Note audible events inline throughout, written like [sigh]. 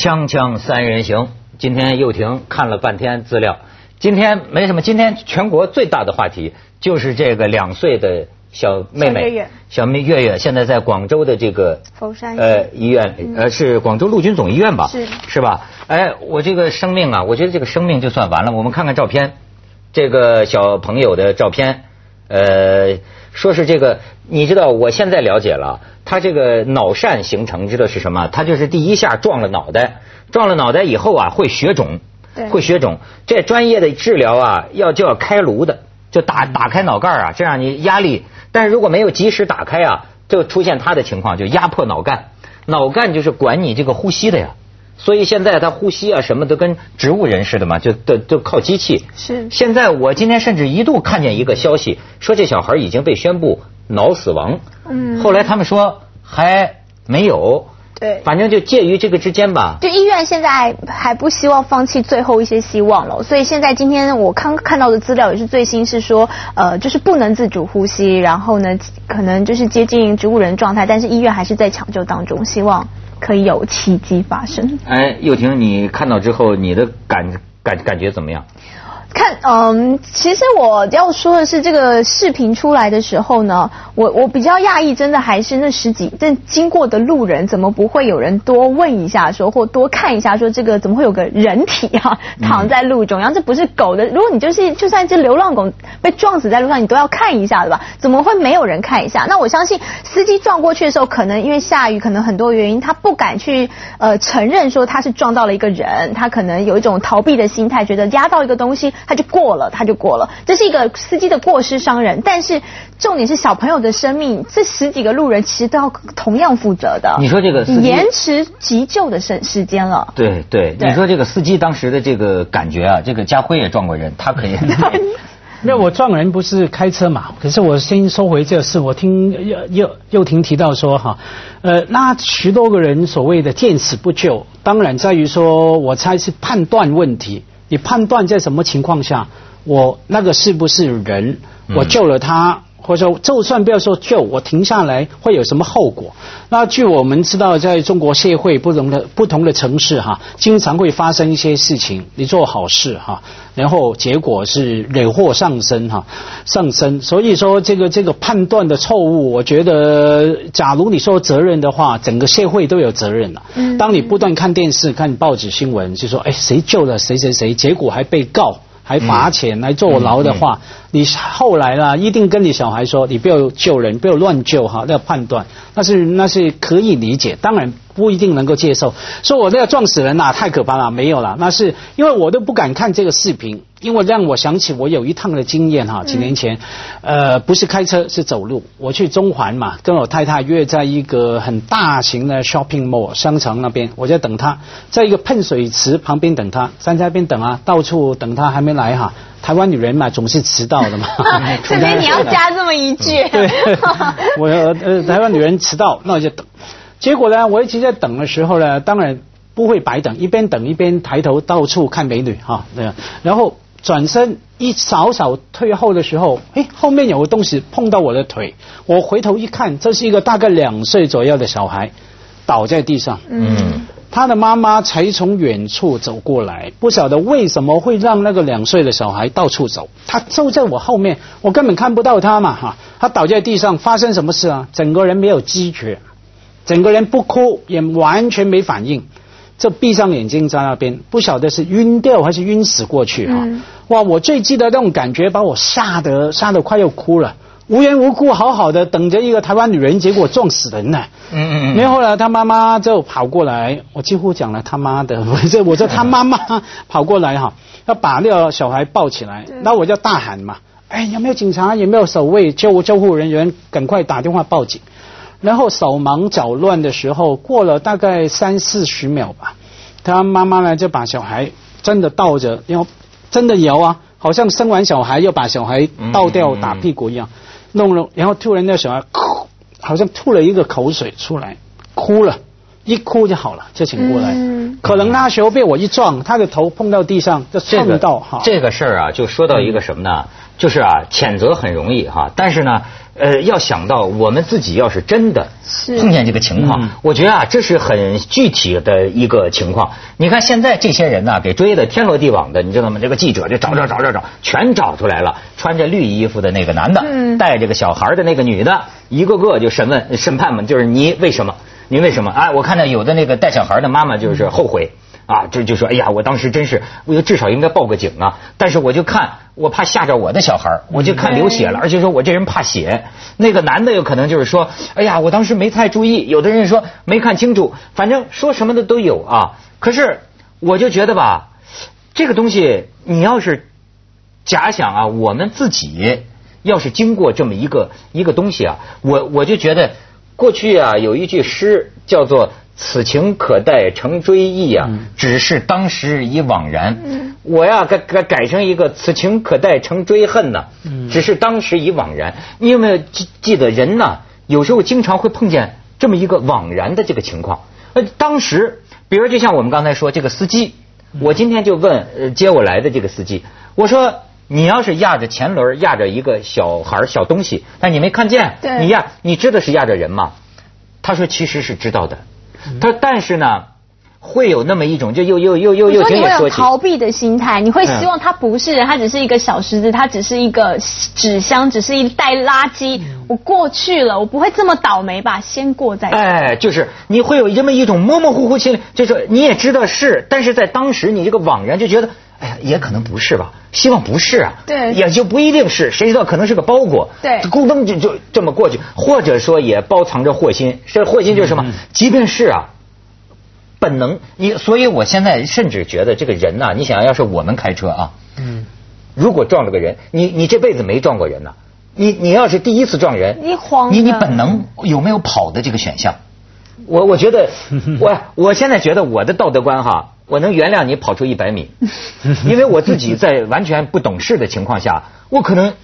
锵锵三人行，今天又停看了半天资料。今天没什么，今天全国最大的话题就是这个两岁的小妹妹小妹月月，现在在广州的这个佛山呃医院，呃是广州陆军总医院吧？是是吧？哎，我这个生命啊，我觉得这个生命就算完了。我们看看照片，这个小朋友的照片，呃，说是这个，你知道我现在了解了，他这个脑疝形成，知道是什么？他就是第一下撞了脑袋，撞了脑袋以后啊会血肿。会血肿，这专业的治疗啊，要就要开颅的，就打打开脑盖啊，这样你压力，但是如果没有及时打开啊，就出现他的情况，就压迫脑干，脑干就是管你这个呼吸的呀，所以现在他呼吸啊什么都跟植物人似的嘛，就都都靠机器。是。现在我今天甚至一度看见一个消息，说这小孩已经被宣布脑死亡。嗯。后来他们说还没有。对，反正就介于这个之间吧。就医院现在还不希望放弃最后一些希望了，所以现在今天我刚看到的资料也是最新，是说呃，就是不能自主呼吸，然后呢，可能就是接近植物人状态，但是医院还是在抢救当中，希望可以有奇迹发生。哎，又婷，你看到之后，你的感感感觉怎么样？看，嗯，其实我要说的是，这个视频出来的时候呢，我我比较讶异，真的还是那十几，这经过的路人怎么不会有人多问一下，说或多看一下，说这个怎么会有个人体啊躺在路中央？这不是狗的，如果你就是就算一只流浪狗被撞死在路上，你都要看一下的吧？怎么会没有人看一下？那我相信司机撞过去的时候，可能因为下雨，可能很多原因，他不敢去呃承认说他是撞到了一个人，他可能有一种逃避的心态，觉得压到一个东西。他就过了，他就过了，这是一个司机的过失伤人。但是重点是小朋友的生命，这十几个路人其实都要同样负责的。你说这个延迟急救的时时间了。对对，你说这个司机当时的这个感觉啊，这个家辉也撞过人，他可以。[laughs] 没有，我撞人不是开车嘛？可是我先收回这事。我听 [laughs] 又又又听提到说哈，呃，那十多个人所谓的见死不救，当然在于说我猜是判断问题。你判断在什么情况下，我那个是不是人？我救了他，或者说就算不要说救，我停下来会有什么后果？那据我们知道，在中国社会不同的不同的城市哈，经常会发生一些事情。你做好事哈，然后结果是惹祸上身哈，上身。所以说这个这个判断的错误，我觉得，假如你说责任的话，整个社会都有责任了。当你不断看电视、看报纸新闻，就说哎谁救了谁谁谁，结果还被告。还罚钱来坐牢的话，你后来啦一定跟你小孩说，你不要救人，不要乱救哈，要判断，那是那是可以理解，当然不一定能够接受。说我那个撞死人呐，太可怕了，没有了，那是因为我都不敢看这个视频。因为让我想起我有一趟的经验哈，几年前，呃，不是开车是走路，我去中环嘛，跟我太太约在一个很大型的 shopping mall 商场那边，我在等她，在一个喷水池旁边等他，在那边等啊，到处等她还没来哈，台湾女人嘛总是迟到的嘛。[laughs] 这边你要 [laughs] 加这么一句。对，[laughs] 我呃台湾女人迟到，那我就等，结果呢，我一直在等的时候呢，当然不会白等，一边等一边抬头到处看美女哈，然后。转身一稍稍退后的时候，哎，后面有个东西碰到我的腿，我回头一看，这是一个大概两岁左右的小孩倒在地上。嗯，他的妈妈才从远处走过来，不晓得为什么会让那个两岁的小孩到处走，他就在我后面，我根本看不到他嘛哈，他倒在地上，发生什么事啊？整个人没有知觉，整个人不哭，也完全没反应。这闭上眼睛在那边，不晓得是晕掉还是晕死过去哈。哇，我最记得那种感觉，把我吓得吓得快要哭了。无缘无故好好的等着一个台湾女人，结果撞死人了。嗯嗯嗯。然后呢，他妈妈就跑过来，我几乎讲了他妈的，[laughs] 我这我这他妈妈 [laughs] 跑过来哈，要把那个小孩抱起来，那我就大喊嘛，哎，有没有警察？有没有守卫？救救护人员，赶快打电话报警。然后手忙脚乱的时候，过了大概三四十秒吧，他妈妈呢就把小孩真的倒着，然后真的摇啊，好像生完小孩要把小孩倒掉打屁股一样，弄了，然后突然那小孩哭，好像吐了一个口水出来，哭了，一哭就好了，就醒过来。可能那时候被我一撞，他的头碰到地上就撞到哈。这个事儿啊，就说到一个什么呢？就是啊，谴责很容易哈，但是呢。呃，要想到我们自己要是真的是碰见这个情况，嗯我觉得啊，这是很具体的一个情况。你看现在这些人呢，给追的天罗地网的，你知道吗？这个记者就找找找找找，全找出来了。穿着绿衣服的那个男的，嗯带着个小孩的那个女的，一个个就审问审判嘛，就是你为什么？你为什么？啊，我看到有的那个带小孩的妈妈就是后悔。啊，这就说，哎呀，我当时真是，我就至少应该报个警啊。但是我就看，我怕吓着我的小孩儿我就看流血了，而且说我这人怕血。那个男的有可能就是说，哎呀，我当时没太注意。有的人说没看清楚，反正说什么的都有啊。可是我就觉得吧，这个东西你要是假想啊，我们自己要是经过这么一个一个东西啊，我我就觉得过去啊有一句诗叫做“此情可待成追忆啊，只是当时已惘然”。我呀改改改成一个“此情可待成追恨”呐，只是当时已惘然。你有没有记记得人呐？有时候经常会碰见这么一个惘然的这个情况。呃，当时比如就像我们刚才说这个司机，我今天就问呃接我来的这个司机，我说你要是压着前轮压着一个小孩儿小东西，但你没看见，对你压你知道是压着人吗？他说其实是知道的，他但是呢会有那么一种就又又又又又你说你会有。逃避的心态，你会希望它不是人，它只是一个小石子，它只是一个纸箱，只是一袋垃圾。我过去了，我不会这么倒霉吧？先过再说。哎，就是你会有这么一种模模糊糊心里，就是你也知道是，但是在当时你这个惘然就觉得，哎呀，也可能不是吧，希望不是啊，对也就不一定是，谁知道可能是个包裹，对咕咚就就这么过去，或者说也包藏着祸心，这祸心就是什么？即便是啊。本能，你所以，我现在甚至觉得这个人呐、你想要是我们开车啊，嗯，如果撞了个人，你你这辈子没撞过人呐、你你要是第一次撞人，你慌你你本能有没有跑的这个选项？我我觉得，[laughs] 我我现在觉得我的道德观哈，我能原谅你跑出一百米，[laughs] 因为我自己在完全不懂事的情况下，我可能，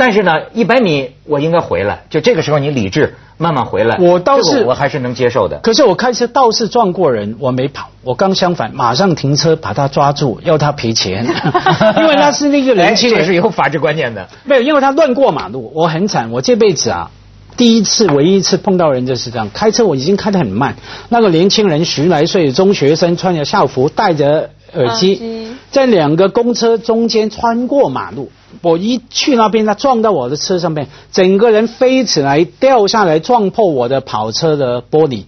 但是呢，一百米我应该回来，就这个时候你理智慢慢回来，我倒是这个我还是能接受的。可是我开车倒是撞过人，我没跑，我刚相反，马上停车把他抓住，要他赔钱，[laughs] 因为他是那个年轻哎这是，有法治观念的。没有，因为他乱过马路，我很惨，我这辈子啊。第一次，唯一一次碰到人就是这样，开车我已经开得很慢。那个年轻人十来岁，中学生，穿着校服，戴着耳机，在两个公车中间穿过马路。我一去那边，他撞到我的车上面，整个人飞起来，掉下来，撞破我的跑车的玻璃。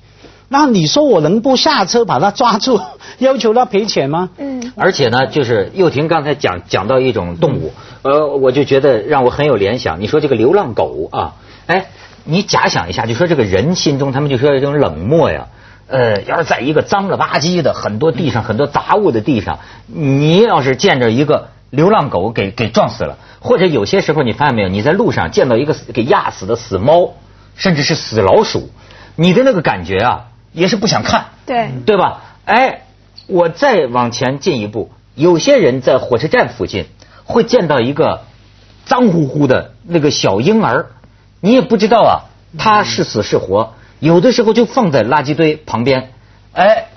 那你说我能不下车把他抓住，[laughs] 要求他赔钱吗？嗯，而且呢，就是幼婷刚才讲讲到一种动物，呃，我就觉得让我很有联想。你说这个流浪狗啊，哎，你假想一下，就说这个人心中，他们就说这种冷漠呀。呃，要是在一个脏了吧唧的很多地上很多杂物的地上，你要是见着一个流浪狗给给撞死了，或者有些时候你发现没有，你在路上见到一个死给压死的死猫，甚至是死老鼠，你的那个感觉啊，也是不想看。对，对吧？哎，我再往前进一步，有些人在火车站附近会见到一个脏乎乎的那个小婴儿，你也不知道啊，他是死是活，有的时候就放在垃圾堆旁边。哎，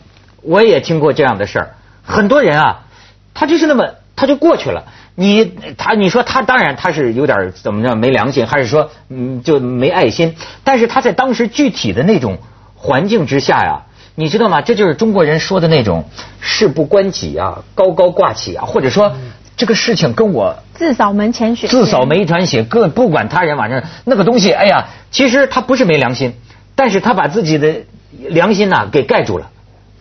我也听过这样的事儿，很多人啊，他就是那么他就过去了。你他你说他当然他是有点怎么着没良心，还是说嗯就没爱心？但是他在当时具体的那种环境之下呀，你知道吗？这就是中国人说的那种事不关己啊，高高挂起啊，或者说这个事情跟我自扫门前雪。自扫门前雪，各不管他人，反正那个东西，哎呀，其实他不是没良心，但是他把自己的良心呐、给盖住了，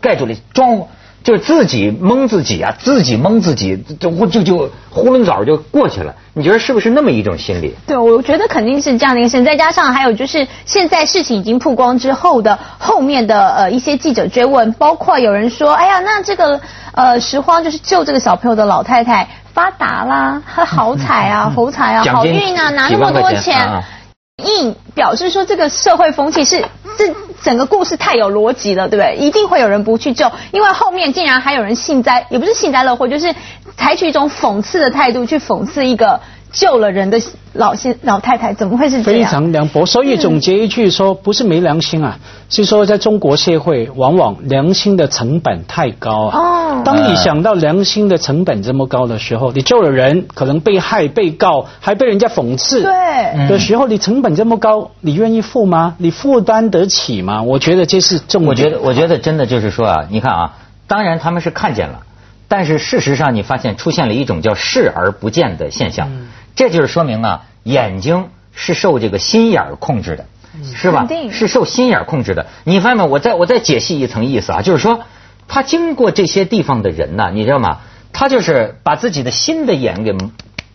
盖住了，装就是自己蒙自己啊，自己蒙自己，就就就囫囵枣就过去了。你觉得是不是那么一种心理？对，我觉得肯定是这样的一个事情，再加上还有就是现在事情已经曝光之后的后面的呃一些记者追问，包括有人说，哎呀，那这个呃拾荒就是救这个小朋友的老太太发达啦，她好彩啊，福彩啊，好运啊，拿那么多钱啊硬表示说这个社会风气是这整个故事太有逻辑了，对不对？一定会有人不去救，因为后面竟然还有人幸灾，也不是幸灾乐祸，就是采取一种讽刺的态度去讽刺一个救了人的老先老太太，怎么会是这样非？常凉薄。所以总结一句说，不是没良心啊，是说在中国社会，往往良心的成本太高啊。哦当你想到良心的成本这么高的时候，你救了人，可能被害、被告，还被人家讽刺，对对的时候，你成本这么高，你愿意付吗？你负担得起吗？我觉得这是重点。我觉得，我觉得真的就是说啊，你看啊，当然他们是看见了，但是事实上你发现出现了一种叫视而不见的现象，这就是说明啊，眼睛是受这个心眼儿控制的，是吧是受心眼儿控制的。你发现没有？我再我再解析一层意思啊，就是说，他经过这些地方的人呐，你知道吗？他就是把自己的心的眼给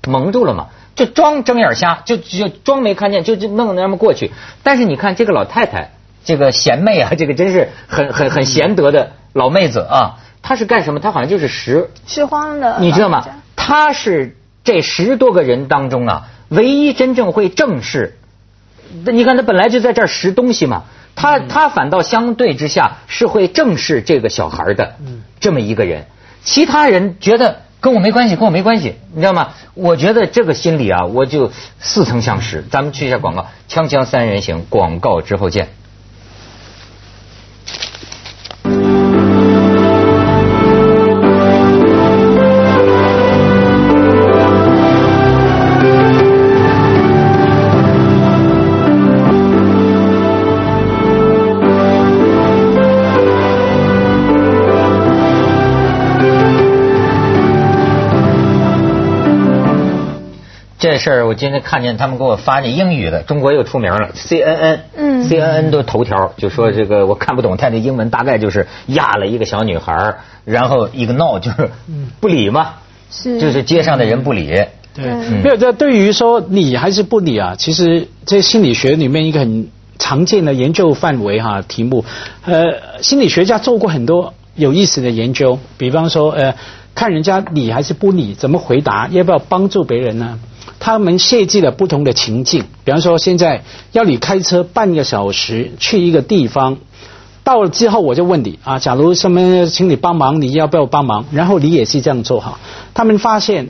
蒙住了嘛，就装睁眼瞎，就就装没看见，就就弄那么过去。但是你看这个老太太，这个贤妹啊，[laughs] 这个真是很很很贤德的老妹子啊。她是干什么？她好像就是拾拾荒的，你知道吗？她是这十多个人当中啊，唯一真正会正视。你看他本来就在这儿拾东西嘛，他他反倒相对之下是会正视这个小孩的这么一个人。其他人觉得跟我没关系，跟我没关系，你知道吗？我觉得这个心理啊，我就似曾相识。咱们去一下广告，锵锵三人行，广告之后见。事儿我今天看见他们给我发那英语的，中国又出名了，CNN，嗯，CNN 都头条就说这个我看不懂，他的英文大概就是压了一个小女孩，然后 ignore 就是不理嘛，是。就是街上的人不理，对，嗯。没有这对于说理还是不理啊，其实这心理学里面一个很常见的研究范围哈题目，呃，心理学家做过很多有意思的研究，比方说呃，看人家理还是不理，怎么回答，要不要帮助别人呢？他们设计了不同的情境，比方说现在要你开车半个小时去一个地方，到了之后我就问你啊，假如什么请你帮忙，你要不要帮忙？然后你也是这样做哈。他们发现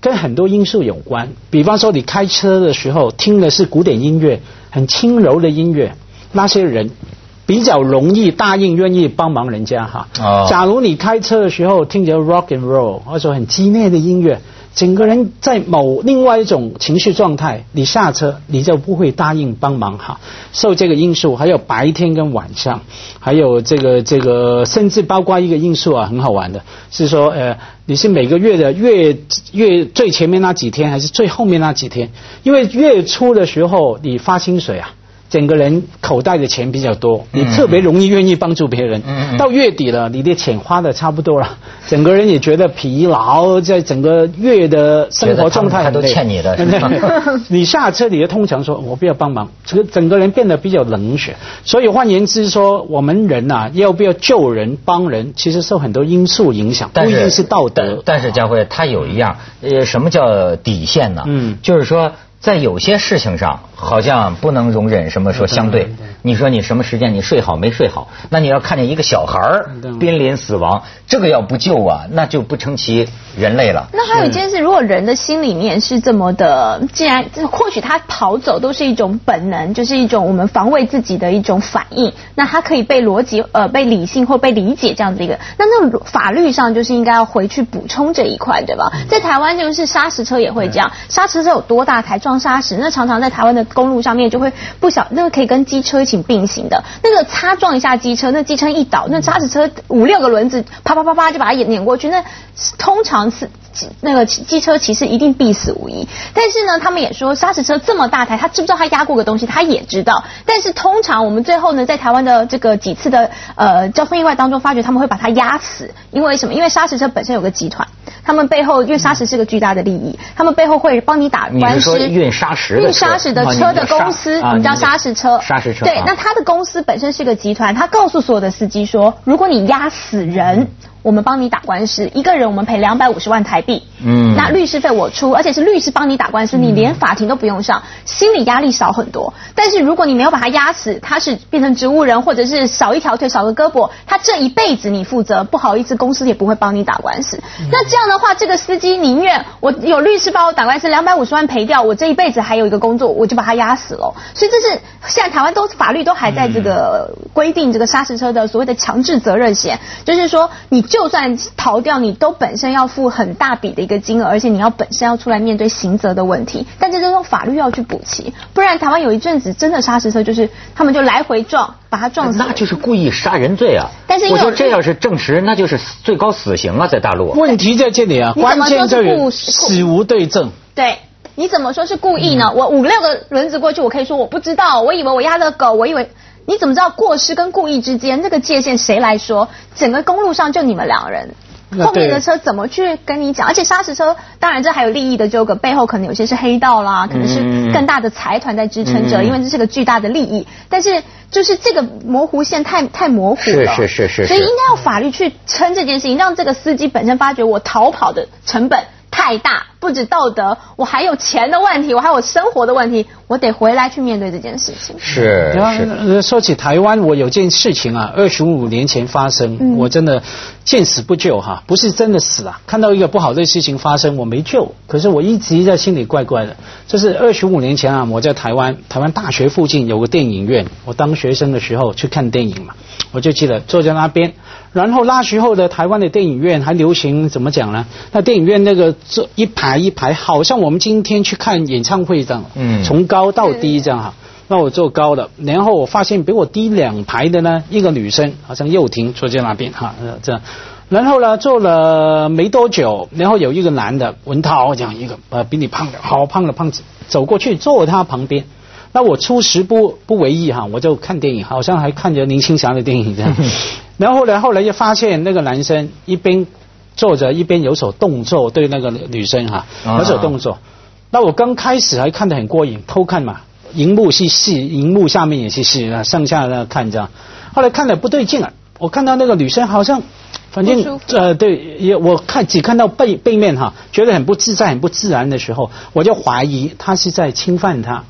跟很多因素有关，比方说你开车的时候听的是古典音乐，很轻柔的音乐，那些人比较容易答应愿意帮忙人家哈。哦假如你开车的时候听着 rock and roll 或者很激烈的音乐，整个人在某另外一种情绪状态，你下车你就不会答应帮忙哈。受这个因素，还有白天跟晚上，还有这个这个，甚至包括一个因素啊，很好玩的，是说呃，你是每个月的月月最前面那几天，还是最后面那几天？因为月初的时候你发薪水啊。整个人口袋的钱比较多，你特别容易愿意帮助别人。到月底了，你的钱花的差不多了，[laughs] 整个人也觉得疲劳，在整个月的生活状态他都欠你的 [laughs] 你下车，你就通常说我不要帮忙，这个整个人变得比较冷血。所以换言之说，我们人呐、要不要救人、帮人，其实受很多因素影响，不一定是道德。但但是佳慧，他有一样，呃，什么叫底线呢？嗯就是说。在有些事情上，好像不能容忍什么说相对。你说你什么时间你睡好没睡好？那你要看见一个小孩儿濒临死亡，这个要不救啊，那就不称其人类了。那还有一件事，如果人的心里面是这么的，既然或许他跑走都是一种本能，就是一种我们防卫自己的一种反应，那他可以被逻辑呃被理性或被理解这样子一个，那那法律上就是应该要回去补充这一块，对吧？在台湾就是砂石车也会这样，砂石车有多大才装砂石，那常常在台湾的公路上面就会不小，那个可以跟机车一起并行的，那个擦撞一下机车，那机车一倒，那砂石车五六个轮子啪啪啪啪就把它碾碾过去，那通常是。那个机车骑士一定必死无疑，但是呢，他们也说砂石车这么大台，他知不知道他压过个东西？他也知道，但是通常我们最后呢，在台湾的这个几次的呃交通意外当中，发觉他们会把它压死，因为什么？因为砂石车本身有个集团，他们背后因为砂石是个巨大的利益，他们背后会帮你打官司。运砂石运砂石的啊车的公司，啊我们叫砂石车。对砂石车对，那他的公司本身是个集团，他告诉所有的司机说，如果你压死人。我们帮你打官司，一个人我们赔两百五十万台币。嗯那律师费我出，而且是律师帮你打官司，你连法庭都不用上，心理压力少很多。但是如果你没有把他压死，他是变成植物人，或者是少一条腿、少个胳膊，他这一辈子你负责，不好意思，公司也不会帮你打官司。那这样的话，这个司机宁愿我有律师帮我打官司，两百五十万赔掉，我这一辈子还有一个工作，我就把他压死了。所以这是现在台湾都法律都还在这个规定这个砂石车的所谓的强制责任险，就是说你就就算逃掉，你都本身要付很大笔的一个金额，而且你要本身要出来面对刑责的问题。但这都用法律要去补齐，不然台湾有一阵子真的砂石车就是他们就来回撞，把他撞死。那就是故意杀人罪啊！但是我说这要是证实，那就是最高死刑啊，在大陆。问题在这里啊，关键在于死无对证。对。你怎么说是故意呢？我五六个轮子过去，我可以说我不知道，我以为我压了狗，我以为你怎么知道过失跟故意之间那个界限谁来说？整个公路上就你们两人，后面的车怎么去跟你讲？而且砂石车，当然这还有利益的纠葛，背后可能有些是黑道啦，可能是更大的财团在支撑着，因为这是个巨大的利益。但是就是这个模糊线太太模糊了，是是是是，所以应该要法律去撑这件事情，让这个司机本身发觉我逃跑的成本。太大，不止道德，我还有钱的问题，我还有生活的问题，我得回来去面对这件事情。是是。说起台湾，我有件事情啊，二十五年前发生，我真的见死不救哈，不是真的死啊，看到一个不好的事情发生，我没救，可是我一直在心里怪怪的。就是二十五年前啊，我在台湾，台湾大学附近有个电影院，我当学生的时候去看电影嘛，我就记得坐在那边。然后那时候的台湾的电影院还流行怎么讲呢？那电影院那个坐一排一排，好像我们今天去看演唱会这样，嗯，从高到低这样哈。那我坐高的，然后我发现比我低两排的呢，一个女生，好像又停坐在那边哈，这样。然后呢，坐了没多久，然后有一个男的，文涛这样一个呃比你胖的好胖的胖子，走过去坐他旁边。那我初时不不为意哈，我就看电影，好像还看着林青霞的电影这样。[laughs] 然后呢，后来又发现那个男生一边坐着一边有所动作，对那个女生哈有所动作。那我刚开始还看得很过瘾，偷看嘛，荧幕是戏，荧幕下面也是戏啊，上下那看这样。后来看的不对劲啊，我看到那个女生好像，反正呃对，也我看只看到背背面哈，觉得很不自在、很不自然的时候，我就怀疑他是在侵犯她。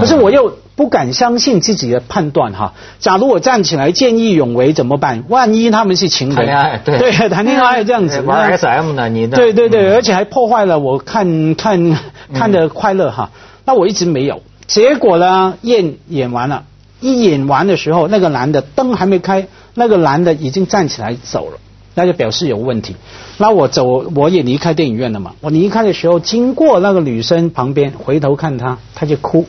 可是我又不敢相信自己的判断哈。假如我站起来见义勇为怎么办？万一他们是情人？谈恋爱对对，谈恋爱这样子 [laughs] 玩 SM 呢？你对对对，而且还破坏了我看看看的快乐哈。那我一直没有。结果呢，演演完了，一演完的时候，那个男的灯还没开，那个男的已经站起来走了，那就表示有问题。那我走，我也离开电影院了嘛。我离开的时候，经过那个女生旁边，回头看她，她就哭。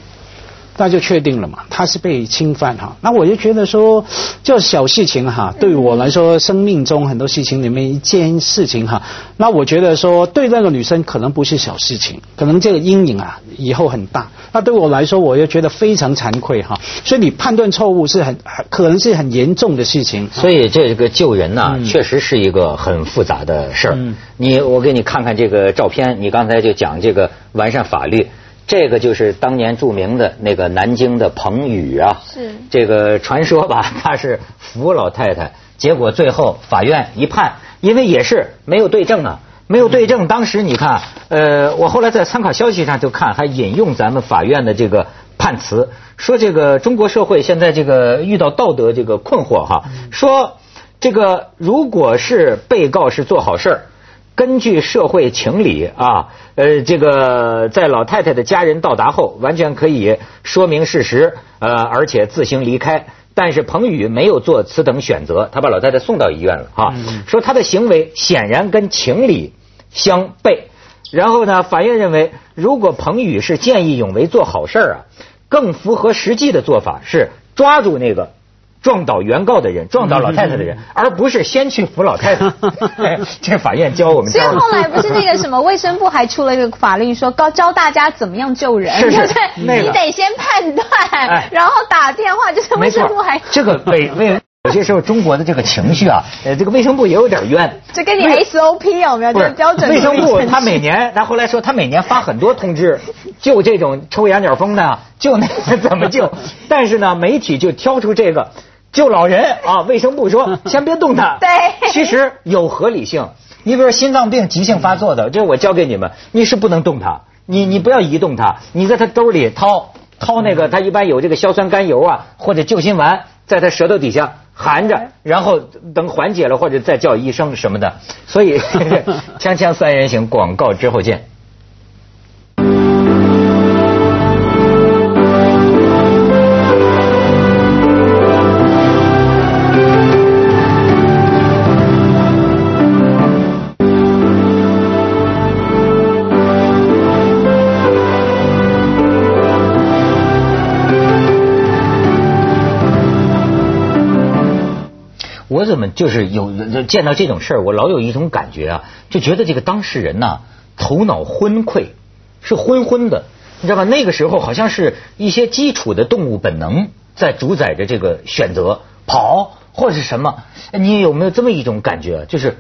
那就确定了嘛，他是被侵犯哈。那我就觉得说，就小事情哈，对于我来说，生命中很多事情里面一件事情哈。那我觉得说，对那个女生可能不是小事情，可能这个阴影啊以后很大。那对我来说，我又觉得非常惭愧哈。所以你判断错误是很可能是很严重的事情。所以这个救人呢，确实是一个很复杂的事儿。你我给你看看这个照片，你刚才就讲这个完善法律。这个就是当年著名的那个南京的彭宇啊，是这个传说吧？他是扶老太太，结果最后法院一判，因为也是没有对证啊，没有对证。当时你看，呃，我后来在参考消息上就看，还引用咱们法院的这个判词，说这个中国社会现在这个遇到道德这个困惑哈，说这个如果是被告是做好事儿。根据社会情理啊，呃，这个在老太太的家人到达后，完全可以说明事实，呃，而且自行离开。但是彭宇没有做此等选择，他把老太太送到医院了啊，说他的行为显然跟情理相悖。然后呢，法院认为，如果彭宇是见义勇为做好事啊，更符合实际的做法是抓住那个。撞倒原告的人，撞倒老太太的人，而不是先去扶老太太。[laughs] 这法院教我们。所以后来不是那个什么卫生部还出了一个法令，说教教大家怎么样救人，对不对？你得先判断，然后打电话，就是卫生部还。这个卫卫有些时候中国的这个情绪啊，呃，这个卫生部也有点冤。这跟你 SOP 有没有？就是标准。卫生部他每年，他后来说他每年发很多通知，救这种抽羊角风的，救那个 [laughs] 怎么救？但是呢，媒体就挑出这个。救老人啊！卫生部说 [laughs] 先别动他。对，其实有合理性。你比如说心脏病急性发作的，这我教给你们，你是不能动他，你你不要移动他，你在他兜里掏掏那个，他一般有这个硝酸甘油啊，或者救心丸，在他舌头底下含着，然后等缓解了或者再叫医生什么的。所以，[laughs] 锵锵三人行广告之后见。子们就是有见到这种事儿，我老有一种感觉啊，就觉得这个当事人呐头脑昏聩，是昏昏的，你知道吧？那个时候好像是一些基础的动物本能在主宰着这个选择，跑或者是什么？你有没有这么一种感觉？就是。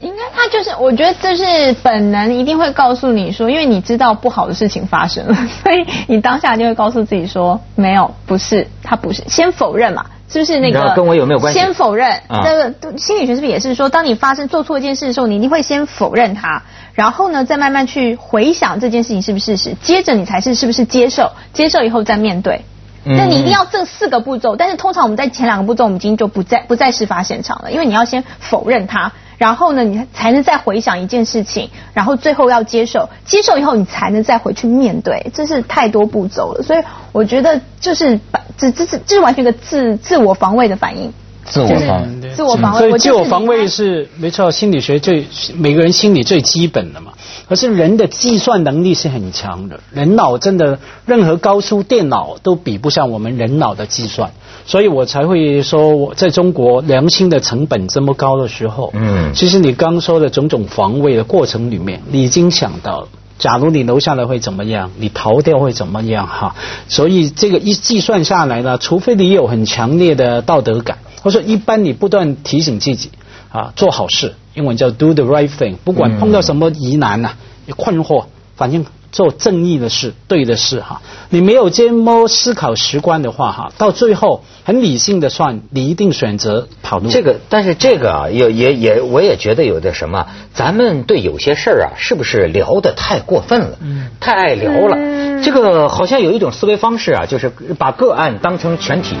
应该他就是，我觉得这是本能，一定会告诉你说，因为你知道不好的事情发生了，[laughs] 所以你当下就会告诉自己说，没有，不是，他不是，先否认嘛，是不是那个？跟我有没有关系？先否认，这个心理学是不是也是说，当你发生做错一件事的时候，你一定会先否认它，然后呢，再慢慢去回想这件事情是不是事实，接着你才是是不是接受，接受以后再面对。那你一定要这四个步骤，但是通常我们在前两个步骤，我们已经就不在不在事发现场了，因为你要先否认它。然后呢，你才能再回想一件事情，然后最后要接受，接受以后你才能再回去面对，这是太多步骤了。所以我觉得就是这这是这是完全一个自自我防卫的反应。自我防自我防卫。所以自我防卫是没错，心理学最每个人心理最基本的嘛。可是人的计算能力是很强的，人脑真的任何高速电脑都比不上我们人脑的计算。所以我才会说，我在中国良心的成本这么高的时候，嗯，其实你刚说的种种防卫的过程里面，你已经想到了，假如你留下来会怎么样，你逃掉会怎么样哈。所以这个一计算下来呢，除非你有很强烈的道德感，或者说一般你不断提醒自己啊，做好事，英文叫 do the right thing，不管碰到什么疑难呐，困惑，反正。做正义的事，对的事哈。你没有这么思考时观的话哈，到最后很理性的算，你一定选择跑路。这个，但是这个啊，也也也，我也觉得有点什么，咱们对有些事儿啊，是不是聊的太过分了？嗯，太爱聊了。这个好像有一种思维方式啊，就是把个案当成全体。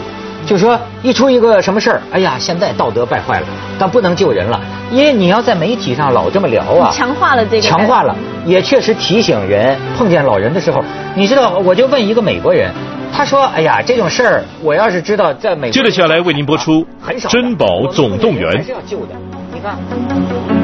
就说一出一个什么事儿，哎呀，现在道德败坏了，但不能救人了，因为你要在媒体上老这么聊啊，强化了这个，强化了，也确实提醒人碰见老人的时候，你知道，我就问一个美国人，他说，哎呀，这种事儿，我要是知道在美，接着下来为您播出《珍宝总动员》，还是要救的，你看。